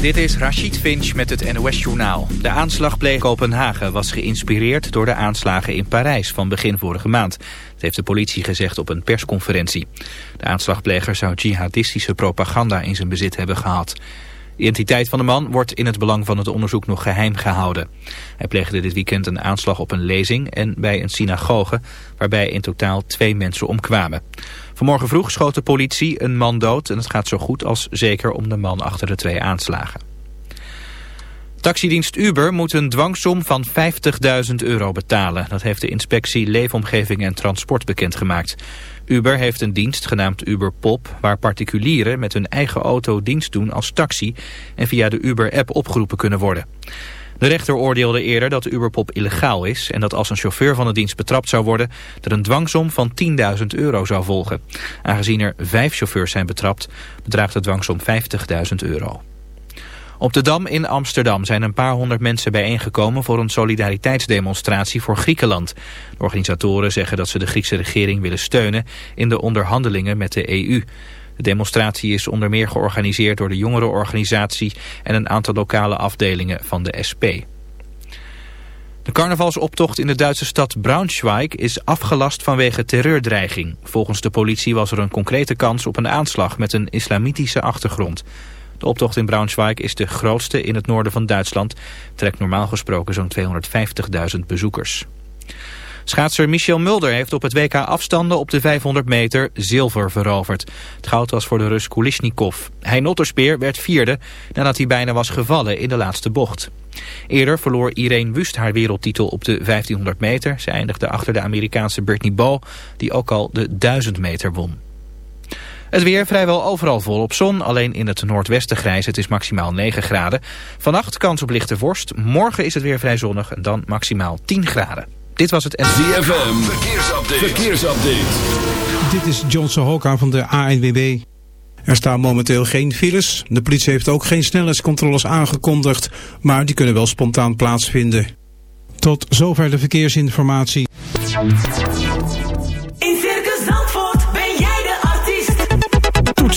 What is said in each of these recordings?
Dit is Rachid Finch met het NOS-journaal. De aanslag bleek Kopenhagen was geïnspireerd door de aanslagen in Parijs van begin vorige maand. Dat heeft de politie gezegd op een persconferentie. De aanslagpleger zou jihadistische propaganda in zijn bezit hebben gehad. De identiteit van de man wordt in het belang van het onderzoek nog geheim gehouden. Hij pleegde dit weekend een aanslag op een lezing en bij een synagoge... waarbij in totaal twee mensen omkwamen. Vanmorgen vroeg schoot de politie een man dood... en het gaat zo goed als zeker om de man achter de twee aanslagen. Taxidienst Uber moet een dwangsom van 50.000 euro betalen. Dat heeft de inspectie Leefomgeving en Transport bekendgemaakt. Uber heeft een dienst genaamd Uber Pop... waar particulieren met hun eigen auto dienst doen als taxi... en via de Uber-app opgeroepen kunnen worden. De rechter oordeelde eerder dat Uberpop illegaal is... en dat als een chauffeur van de dienst betrapt zou worden... er een dwangsom van 10.000 euro zou volgen. Aangezien er vijf chauffeurs zijn betrapt... bedraagt de dwangsom 50.000 euro. Op de Dam in Amsterdam zijn een paar honderd mensen bijeengekomen voor een solidariteitsdemonstratie voor Griekenland. De organisatoren zeggen dat ze de Griekse regering willen steunen in de onderhandelingen met de EU. De demonstratie is onder meer georganiseerd door de jongerenorganisatie en een aantal lokale afdelingen van de SP. De carnavalsoptocht in de Duitse stad Braunschweig is afgelast vanwege terreurdreiging. Volgens de politie was er een concrete kans op een aanslag met een islamitische achtergrond. De optocht in Braunschweig is de grootste in het noorden van Duitsland. Trekt normaal gesproken zo'n 250.000 bezoekers. Schaatser Michel Mulder heeft op het WK afstanden op de 500 meter zilver veroverd. Het goud was voor de Rus Kulishnikov. Hij Notterspeer werd vierde nadat hij bijna was gevallen in de laatste bocht. Eerder verloor Irene Wust haar wereldtitel op de 1500 meter. Ze eindigde achter de Amerikaanse Brittany Bow die ook al de 1000 meter won. Het weer vrijwel overal volop zon, alleen in het noordwesten grijs. Het is maximaal 9 graden. Vannacht kans op lichte vorst. Morgen is het weer vrij zonnig en dan maximaal 10 graden. Dit was het ZFM, verkeersupdate. verkeersupdate. Dit is John Sohoka van de ANWB. Er staan momenteel geen files. De politie heeft ook geen snelheidscontroles aangekondigd, maar die kunnen wel spontaan plaatsvinden. Tot zover de verkeersinformatie.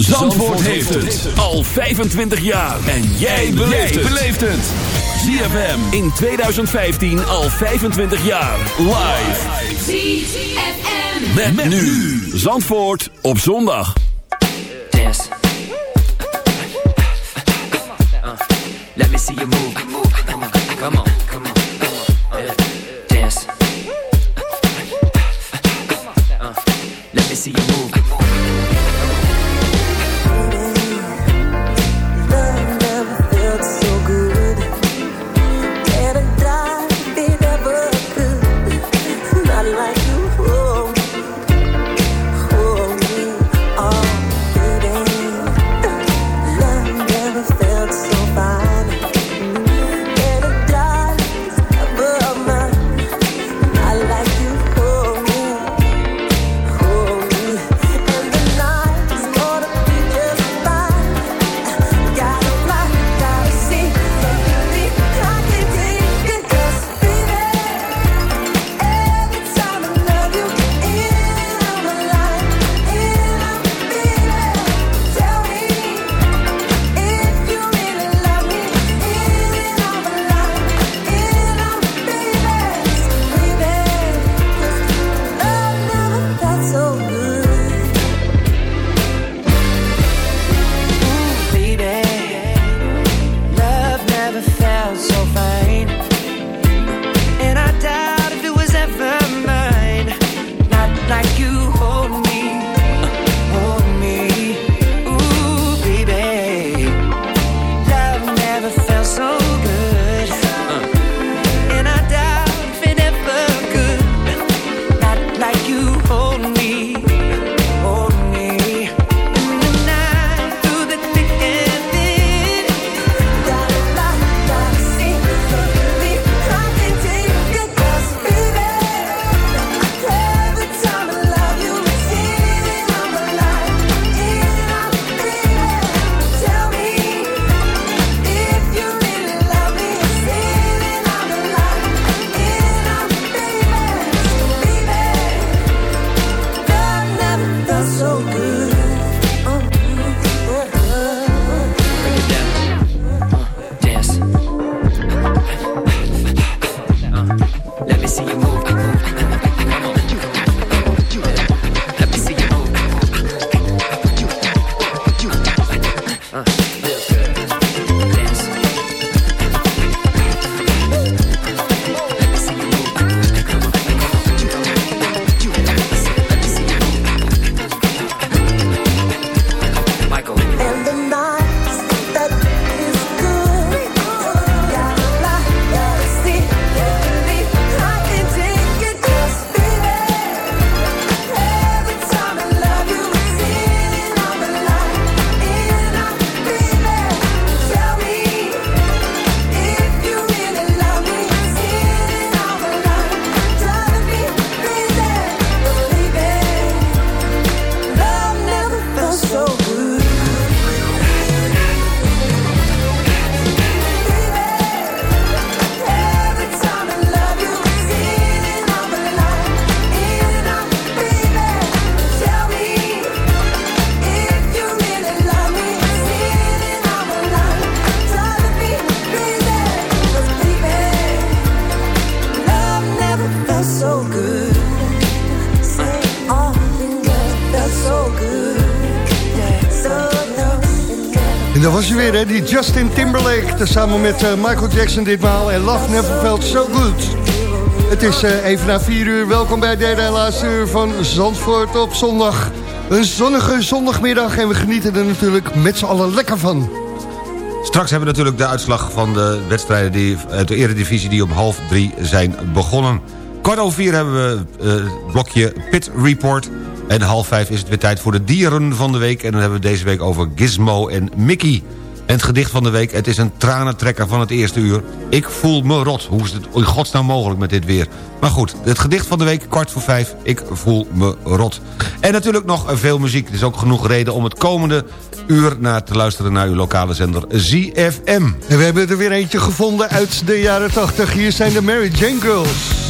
Zandvoort heeft het al 25 jaar. En jij beleeft het. ZFM in 2015 al 25 jaar. Live. ZFM. Met, nu. Zandvoort op zondag. dance. Let me see you move. Come on, come on, weer, die Justin Timberlake. Tezamen met eh, Michael Jackson ditmaal. En Love Never Felt So Good. Het is eh, even na vier uur. Welkom bij derde en laatste uur van Zandvoort op zondag. Een zonnige zondagmiddag en we genieten er natuurlijk met z'n allen lekker van. Straks hebben we natuurlijk de uitslag van de wedstrijden die, uit de eredivisie die om half drie zijn begonnen. Kwart over vier hebben we eh, het blokje Pit Report. En half vijf is het weer tijd voor de dieren van de week. En dan hebben we deze week over Gizmo en Mickey. En het gedicht van de week, het is een tranentrekker van het eerste uur. Ik voel me rot. Hoe is het in godsnaam mogelijk met dit weer? Maar goed, het gedicht van de week, kwart voor vijf. Ik voel me rot. En natuurlijk nog veel muziek. Er is ook genoeg reden om het komende uur naar te luisteren... naar uw lokale zender ZFM. En we hebben er weer eentje gevonden uit de jaren 80. Hier zijn de Mary Jane Girls.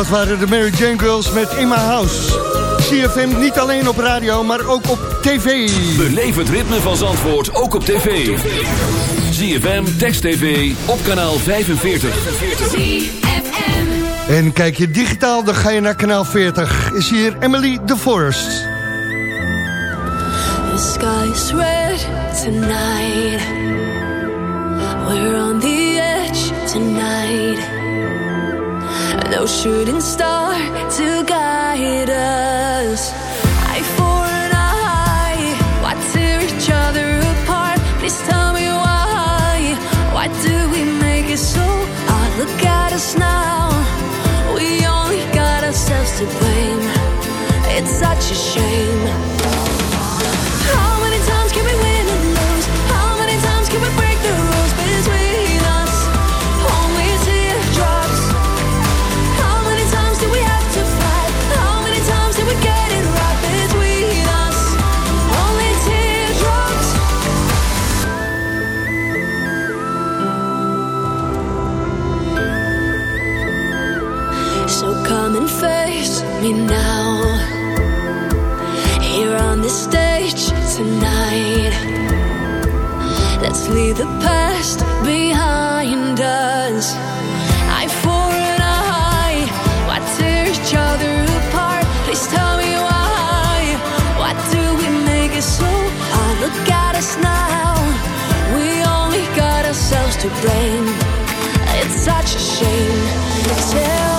Dat waren de Mary Jane Girls met In My House. CFM niet alleen op radio, maar ook op tv. Beleef het ritme van Zandvoort ook op tv. ZFM, Text TV, op kanaal 45. En kijk je digitaal, dan ga je naar kanaal 40. Is hier Emily de Forest. The sky's red tonight. Shooting star to guide us. Eye for an eye. Why tear each other apart? Please tell me why. Why do we make it so hard? Look at us now. We only got ourselves to blame. It's such a shame. How many times can we win and lose? How many times can we break the past behind us. Eye for an eye. Why tear each other apart? Please tell me why. Why do we make it so hard? Look at us now. We only got ourselves to blame. It's such a shame. Tell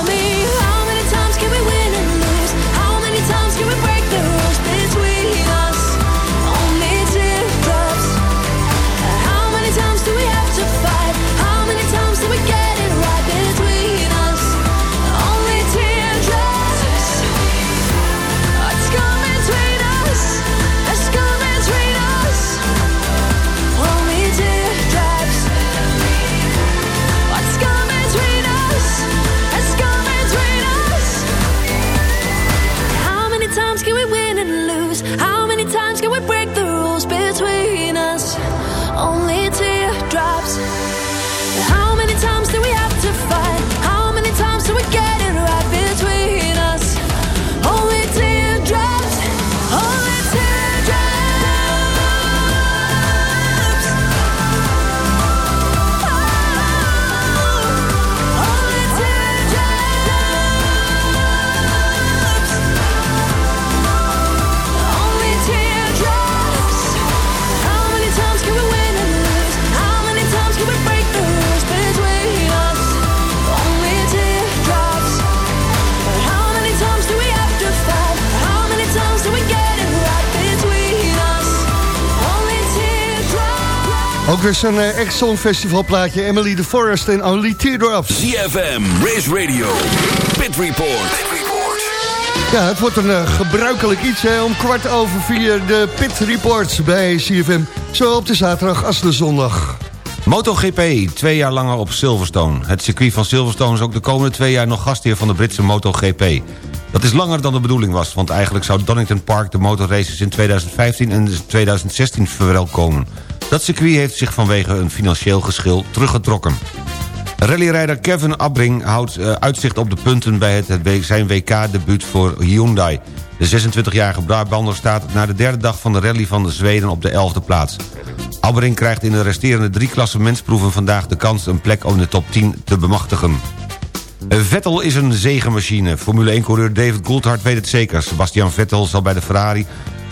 Ook weer zo'n uh, echt Festivalplaatje. Emily the Forest en Only Teardrops. ZFM, Race Radio, Pit Report. Ja, het wordt een eh, gebruikelijk iets hè, om kwart over vier de Pit Reports bij CFM. Zowel op de zaterdag als de zondag. MotoGP, twee jaar langer op Silverstone. Het circuit van Silverstone is ook de komende twee jaar nog gastheer van de Britse MotoGP. Dat is langer dan de bedoeling was, want eigenlijk zou Donington Park de motorraces in 2015 en 2016 verwelkomen. Dat circuit heeft zich vanwege een financieel geschil teruggetrokken. Rallyrijder Kevin Abbring houdt eh, uitzicht op de punten bij het, zijn WK-debuut voor Hyundai. De 26-jarige Brabander staat na de derde dag van de rally van de Zweden op de 11e plaats. Abbring krijgt in de resterende drie klassementsproeven vandaag de kans een plek om de top 10 te bemachtigen. Vettel is een zegenmachine. Formule 1-coureur David Coulthard weet het zeker. Sebastian Vettel zal bij de Ferrari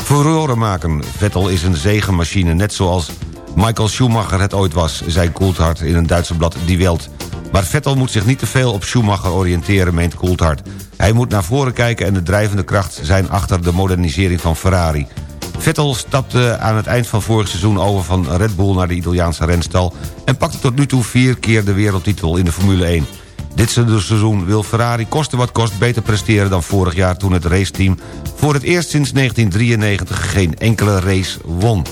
furoren maken. Vettel is een zegenmachine, net zoals Michael Schumacher het ooit was... zei Coulthard in een Duitse blad Die Welt. Maar Vettel moet zich niet te veel op Schumacher oriënteren, meent Coulthard. Hij moet naar voren kijken en de drijvende kracht zijn achter de modernisering van Ferrari. Vettel stapte aan het eind van vorig seizoen over van Red Bull naar de Italiaanse renstal... en pakte tot nu toe vier keer de wereldtitel in de Formule 1. Dit seizoen wil Ferrari koste wat kost beter presteren dan vorig jaar... toen het raceteam voor het eerst sinds 1993 geen enkele race won.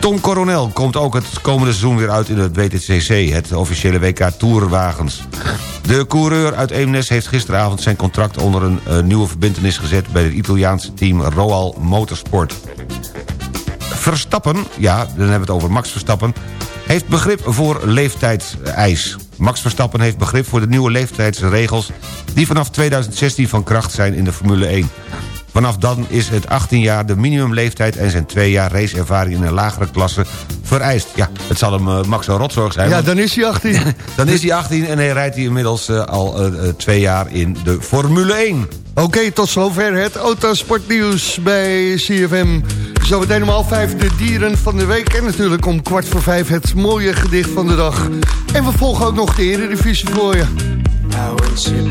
Tom Coronel komt ook het komende seizoen weer uit in het WTCC... het officiële WK Tourwagens. De coureur uit Eemnes heeft gisteravond zijn contract... onder een eh, nieuwe verbintenis gezet bij het Italiaanse team Roal Motorsport. Verstappen, ja, dan hebben we het over Max Verstappen... heeft begrip voor leeftijdseis. Max Verstappen heeft begrip voor de nieuwe leeftijdsregels... die vanaf 2016 van kracht zijn in de Formule 1. Vanaf dan is het 18 jaar de minimumleeftijd... en zijn twee jaar raceervaring in een lagere klasse vereist. Ja, het zal hem eh, Max Max rotzorg zijn. Ja, dan is hij 18. dan is hij 18 en hij rijdt hij inmiddels eh, al eh, twee jaar in de Formule 1. Oké, tot zover het autosportnieuws bij CFM. Zo meteen om half vijf de dieren van de week. En natuurlijk om kwart voor vijf het mooie gedicht van de dag. En we volgen ook nog de Eredivisie voor je. I want you.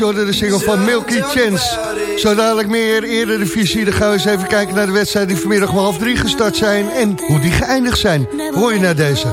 Days, je de single van Milky Chance. Zo dadelijk meer eerder de visie. Dan gaan we eens even kijken naar de wedstrijd die vanmiddag om half drie gestart zijn. En hoe die geëindigd zijn. Hoor je naar deze.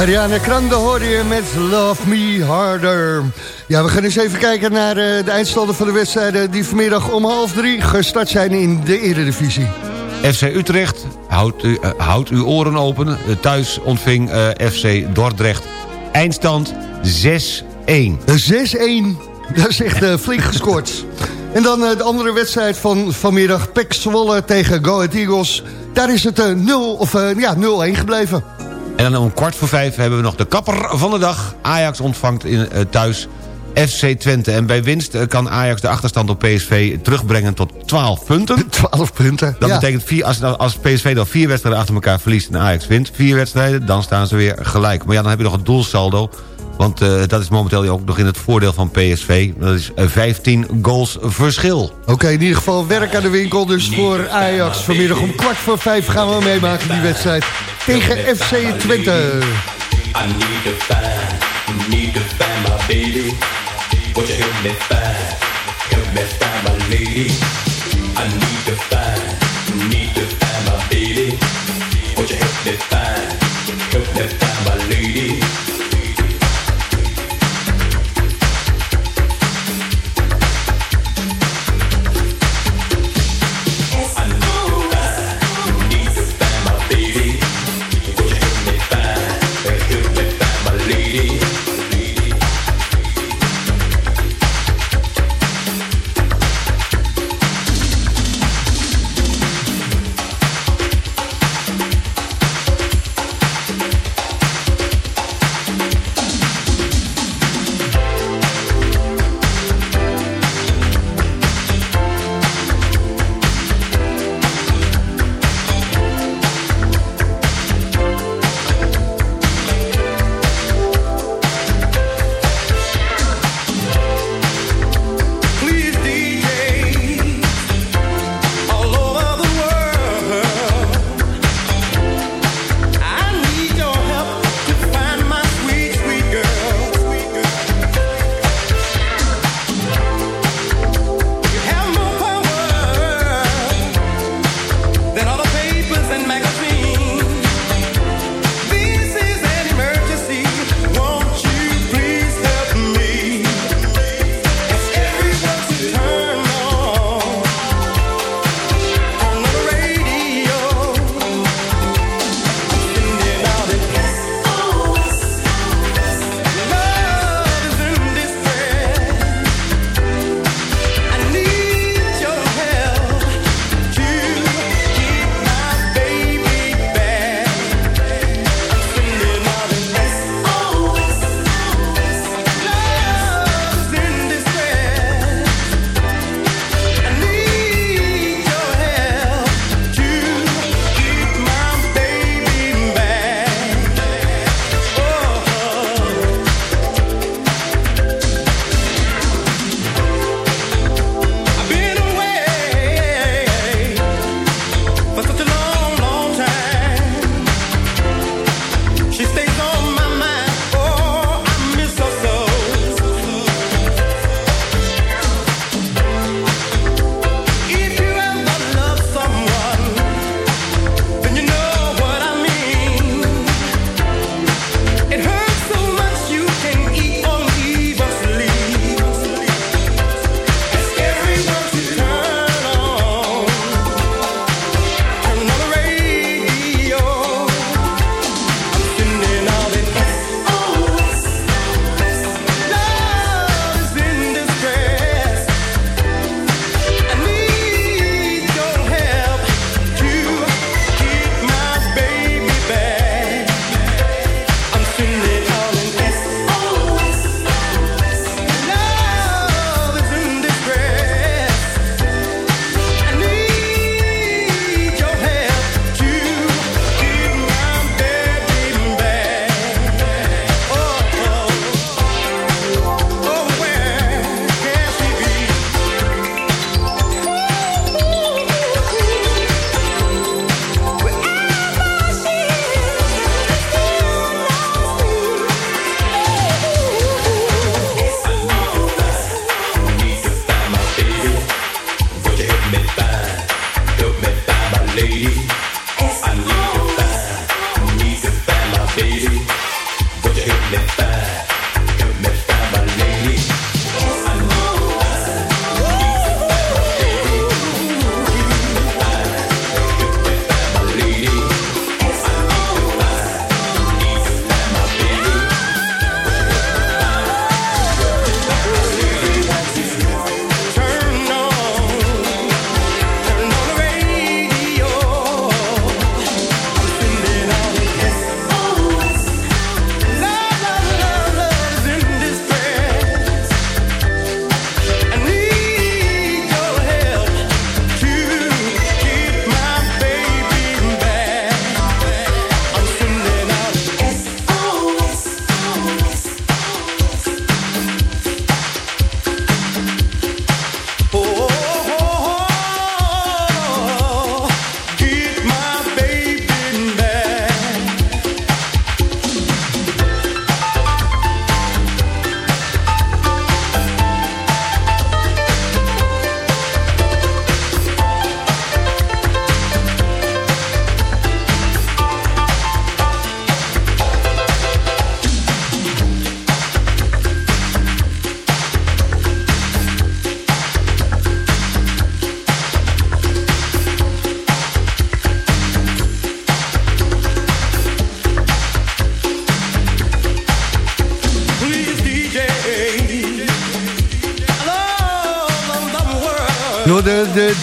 Ariana Grande hoorde je met Love Me Harder. Ja, we gaan eens even kijken naar eh, de eindstanden van de wedstrijden... die vanmiddag om half drie gestart zijn in de Eredivisie. FC Utrecht, houdt, u, eh, houdt uw oren open. Eh, thuis ontving FC Dordrecht. Eindstand 6-1. 6-1, dat is echt flink gescoord. En dan de andere wedstrijd van vanmiddag. Pek Zwolle tegen Go Ahead Eagles. Daar is het eh, 0 of ja, 0-1 gebleven. En dan om kwart voor vijf hebben we nog de kapper van de dag. Ajax ontvangt in, eh, thuis FC Twente. En bij winst eh, kan Ajax de achterstand op PSV terugbrengen tot 12 punten. 12 punten. Dat ja. betekent, vier, als, als PSV dan vier wedstrijden achter elkaar verliest... en Ajax wint vier wedstrijden, dan staan ze weer gelijk. Maar ja, dan heb je nog het doelsaldo. Want eh, dat is momenteel ook nog in het voordeel van PSV. Dat is eh, 15 goals verschil. Oké, in ieder geval werk aan de winkel. Dus voor Ajax vanmiddag om kwart voor vijf gaan we meemaken die wedstrijd tegen FC Twente. I need to find, need to find my baby. Won't you help me find, help me find my lady? I need to find, need to find my baby. Won't you help me find, help me find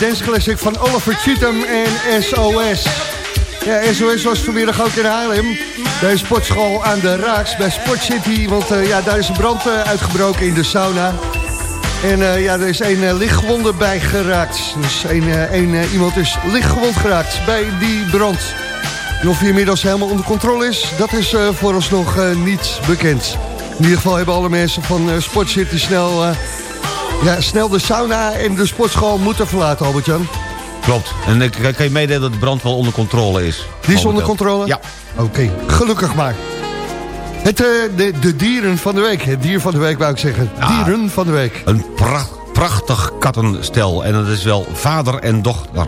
de, de dance classic van Oliver Cheatham en SOS. Ja, SOS was vanmiddag ook in Haarlem. Bij sportschool aan de Raaks, bij Sport City. Want eh, ja, daar is een brand eh, uitgebroken in de sauna. En eh, ja, er is uh, lichtgewonde bij geraakt. Dus een, eh, iemand is lichtgewond geraakt bij die brand. Of hij inmiddels helemaal onder controle is, dat is vooralsnog niet bekend. In ieder geval hebben alle mensen van Sport City snel, ja, snel de sauna en de sportschool moeten verlaten, Albert-Jan. Klopt. En ik kan je meedelen dat de brand wel onder controle is. Die is onder controle? Ja. Oké, gelukkig maar. Het, eh, de, de dieren van de week. Het dier van de week wou ik zeggen. Dieren van de week. Een pra- prachtig kattenstel. En dat is wel vader en dochter.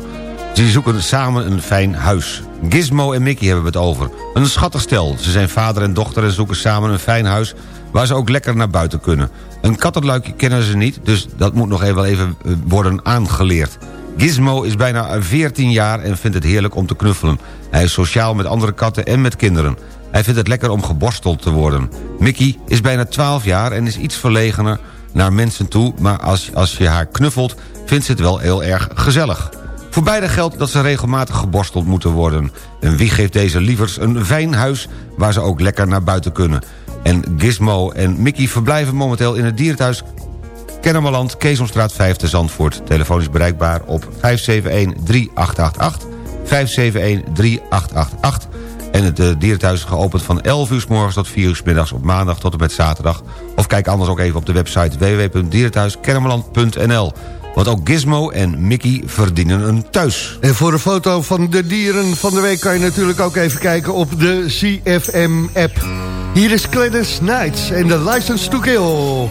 Ze zoeken samen een fijn huis. Gizmo en Mickey hebben we het over. Een schattig stel. Ze zijn vader en dochter en zoeken samen een fijn huis... waar ze ook lekker naar buiten kunnen. Een kattenluikje kennen ze niet, dus dat moet nog even, even eh, worden aangeleerd. Gizmo is bijna 14 jaar en vindt het heerlijk om te knuffelen. Hij is sociaal met andere katten en met kinderen. Hij vindt het lekker om geborsteld te worden. Mickey is bijna 12 jaar en is iets verlegener naar mensen toe... maar als, als je haar knuffelt, vindt ze het wel heel erg gezellig. Voor beide geldt dat ze regelmatig geborsteld moeten worden. En wie geeft deze lievers een fijn huis waar ze ook lekker naar buiten kunnen? En Gizmo en Mickey verblijven momenteel in het dierenthuis Kennemerland, Keesomstraat 5 te Zandvoort. Telefoon is bereikbaar op 571-3888, 571-3888. En het eh, dierenthuis is geopend van 11 uur s morgens tot 4 uur s middags op maandag tot en met zaterdag. Of kijk anders ook even op de website www.dierenthuiskennemerland.nl. Want ook Gizmo en Mickey verdienen een thuis. En voor een foto van de dieren van de week kan je natuurlijk ook even kijken op de CFM-app. Hier is Gladys Knights en de License to Kill.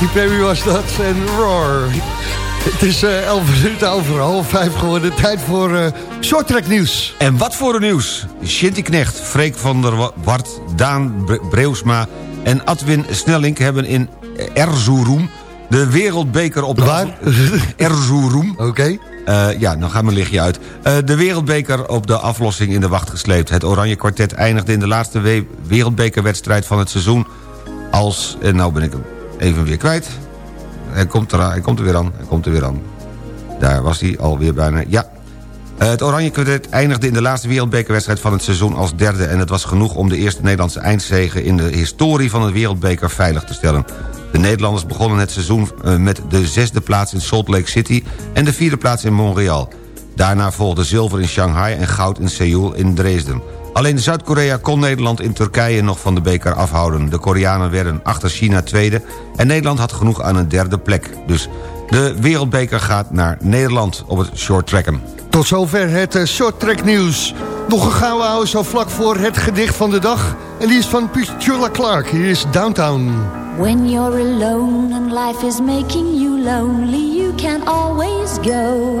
Katy Perry was dat en Roar. Het is eh 11 minuten over half vijf geworden. Tijd voor eh short track nieuws. En wat voor een nieuws. Shinty Knecht, Freek van der Wa- Wart, Daan Bre- Breusma en Adwin Snellink hebben in Erzurum de wereldbeker op de... Waar? Erzurum. Oké. Eh, ja, dan gaat mijn lichtje uit. Eh, de wereldbeker op de aflossing in de wacht gesleept. Het Oranje Kwartet eindigde in de laatste we- wereldbekerwedstrijd van het seizoen als... En nou ben ik hem even weer kwijt. Hij komt, er, hij komt er weer aan, hij komt er weer aan. Daar was hij alweer bijna, ja. Eh, het Oranje Kwartet eindigde in de laatste wereldbekerwedstrijd van het seizoen als derde... en het was genoeg om de eerste Nederlandse eindzege in de historie van de wereldbeker veilig te stellen. De Nederlanders begonnen het seizoen eh, met de zesde plaats in Salt Lake City... en de vierde plaats in Montreal. Daarna volgde zilver in Shanghai en goud in Seoul in Dresden. Alleen Zuid-Korea kon Nederland in Turkije nog van de beker afhouden. De Koreanen werden achter China tweede... en Nederland had genoeg aan een derde plek. Dus de wereldbeker gaat naar Nederland op het shorttracken. Tot zover het eh, short track nieuws. Nog een gouden ouwe zo vlak voor het gedicht van de dag. En die is van Petula Clark. Hier is Downtown. When you're alone and life is making you lonely, you can always go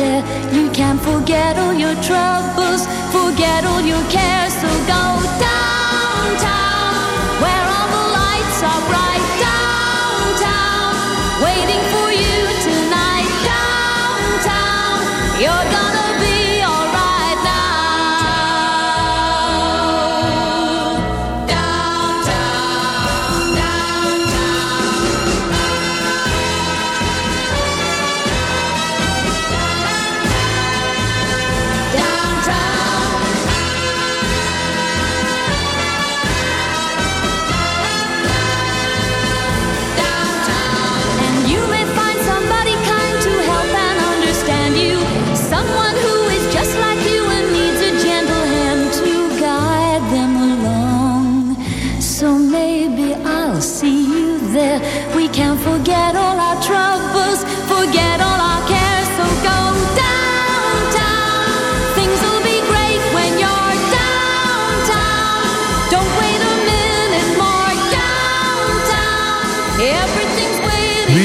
there. You can forget all your troubles, forget all your cares. So go downtown,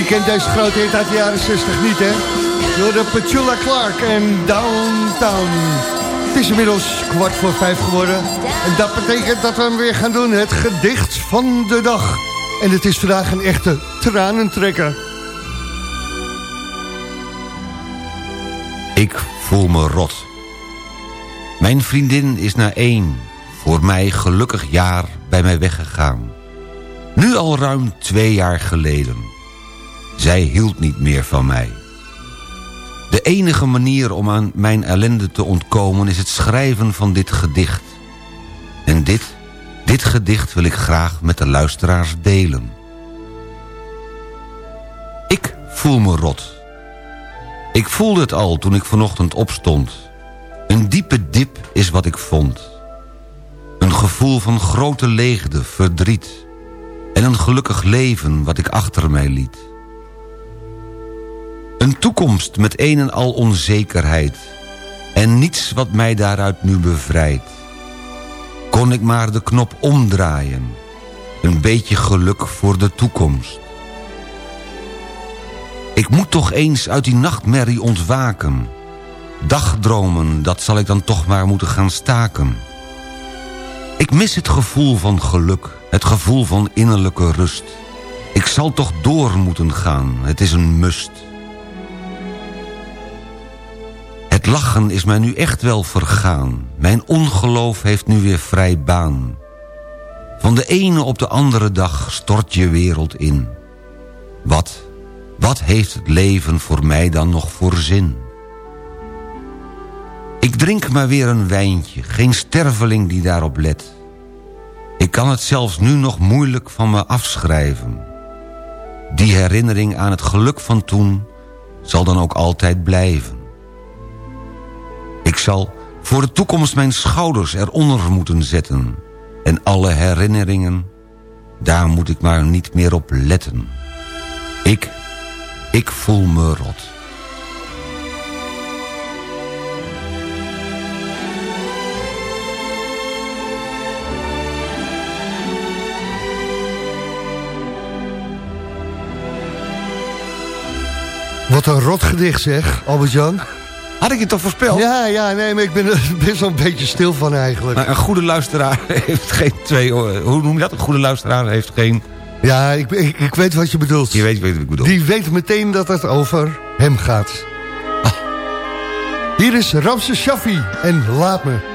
kent deze grote hit uit de jaren 60 niet, hè? Door de Petula Clark en Downtown. Het is inmiddels kwart voor vijf geworden. En dat betekent dat we hem weer gaan doen. Het gedicht van de dag. En het is vandaag een echte tranentrekker. Ik voel me rot. Mijn vriendin is na één, voor mij gelukkig jaar bij mij weggegaan. Nu al ruim twee jaar geleden. Zij hield niet meer van mij. De enige manier om aan mijn ellende te ontkomen... is het schrijven van dit gedicht. En dit, dit gedicht wil ik graag met de luisteraars delen. Ik voel me rot. Ik voelde het al toen ik vanochtend opstond. Een diepe dip is wat ik vond. Een gevoel van grote leegte, verdriet... en een gelukkig leven wat ik achter mij liet. Een toekomst met een en al onzekerheid... en niets wat mij daaruit nu bevrijdt. Kon ik maar de knop omdraaien. Een beetje geluk voor de toekomst. Ik moet toch eens uit die nachtmerrie ontwaken. Dagdromen, dat zal ik dan toch maar moeten gaan staken. Ik mis het gevoel van geluk, het gevoel van innerlijke rust. Ik zal toch door moeten gaan, het is een must. Lachen is mij nu echt wel vergaan. Mijn ongeloof heeft nu weer vrij baan. Van de ene op de andere dag stort je wereld in. Wat, wat heeft het leven voor mij dan nog voor zin? Ik drink maar weer een wijntje, geen sterveling die daarop let. Ik kan het zelfs nu nog moeilijk van me afschrijven. Die herinnering aan het geluk van toen zal dan ook altijd blijven. Ik zal voor de toekomst mijn schouders eronder moeten zetten. En alle herinneringen, daar moet ik maar niet meer op letten. Ik, ik voel me rot. Wat een rot gedicht zeg, Albert-Jan. Had ik je toch voorspeld? Ja, ja, nee, maar ik ben er best wel een beetje stil van eigenlijk. Maar een goede luisteraar heeft geen twee... Hoe noem je dat? Een goede luisteraar heeft geen... Ja, ik, ik, ik weet wat je bedoelt. Je weet wat ik bedoel. Die weet meteen dat het over hem gaat. Hier is Ramse Shaffi en Laat Me.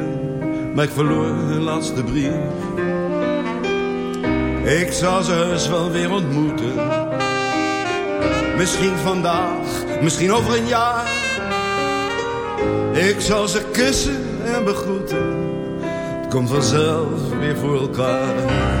Maar ik verloor hun laatste brief. Ik zal ze heus wel weer ontmoeten. Misschien vandaag, misschien over een jaar. Ik zal ze kussen en begroeten. Het komt vanzelf weer voor elkaar.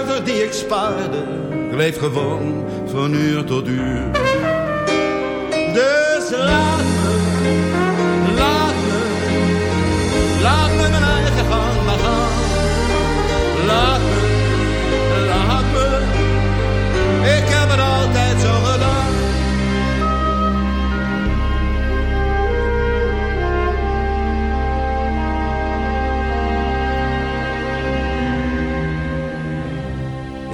die ik spaarde. Leef gewoon van uur tot uur. Dus laat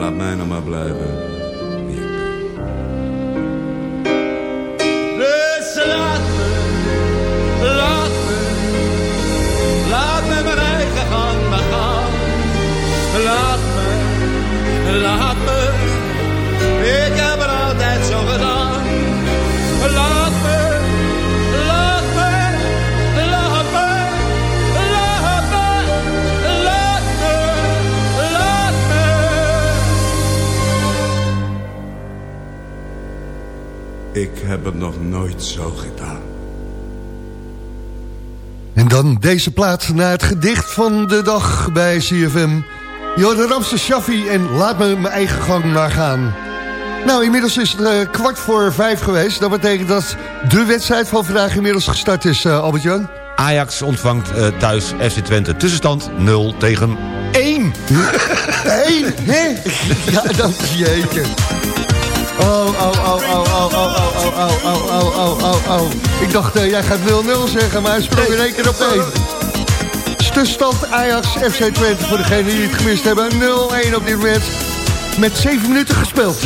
aan laat mij nou maar blijven. hebben nog nooit zo gedaan. En dan deze plaats naar het gedicht van de dag bij CFM. Jorden Ramse Shaffi en laat me mijn eigen gang maar gaan. Nou, inmiddels is het eh, kwart voor vijf geweest. Dat betekent dat de wedstrijd van vandaag inmiddels gestart is, eh, Albert-Jan. Ajax ontvangt eh, thuis FC Twente. Tussenstand 0 tegen 1. 1? Hé? Ja, dat is jeetje. Oh, oh, oh, oh, oh, oh, oh, oh, oh, oh, oh. Ik dacht, uh, jij gaat 0-0 zeggen, maar hij sprong in één keer op één. Tussenstand Ajax, FC Twente, voor degenen die het gemist hebben. 0-1 op dit moment, met 7 minuten gespeeld.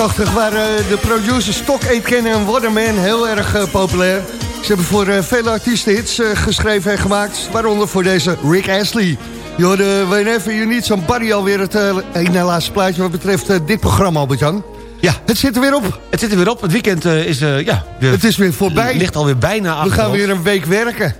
waar waren de producers Stock Aitken en Waterman heel erg eh, populair. Ze hebben voor eh, vele artiesten hits geschreven en gemaakt, waaronder voor deze Rick Astley. Jorden, whenever you need Barry alweer het ene laatste plaatje wat betreft dit programma, Albert-Jan. Ja. Het zit er weer op. Het zit er weer op. Het weekend is... Uh, ja, het is weer voorbij. ligt alweer bijna achter We gaan weer een week werken.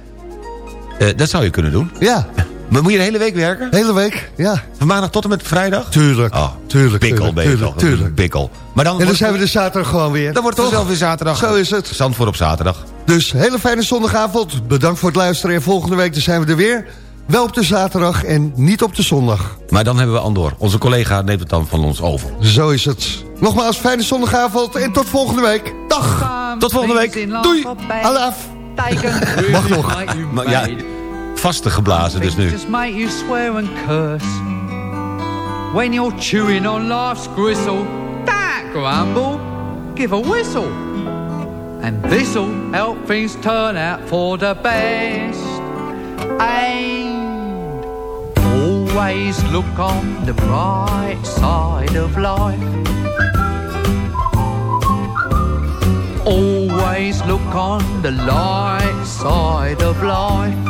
Dat zou je kunnen doen. Ja. Maar moet je de hele week werken? hele week. Ja, Van maandag tot en met vrijdag? tuurlijk. Oh, tuurlijk, tuurlijk, ben je tuurlijk, toch? tuurlijk. Bikkel. Maar dan, En dan wordt- zijn we de zaterdag gewoon weer. dan wordt het vanzelf weer zaterdag. Zo is het. Zandvoort op zaterdag. Dus hele fijne zondagavond. Bedankt voor het luisteren. En volgende week dan zijn we er weer. Wel op de zaterdag en niet op de zondag. Maar dan hebben we Andor. Onze collega neemt het dan van ons over. Zo is het. Nogmaals, fijne zondagavond en tot volgende week. Dag. Tot volgende week. Doei. Alaaf. Mag nog. Maar ja, vaste geblazen dus nu. Make you swear and curse when you're chewing on life's gristle. That grumble, give a whistle, and this'll help things turn out for the best. And always look on the bright side of life. Always look on the light side of life.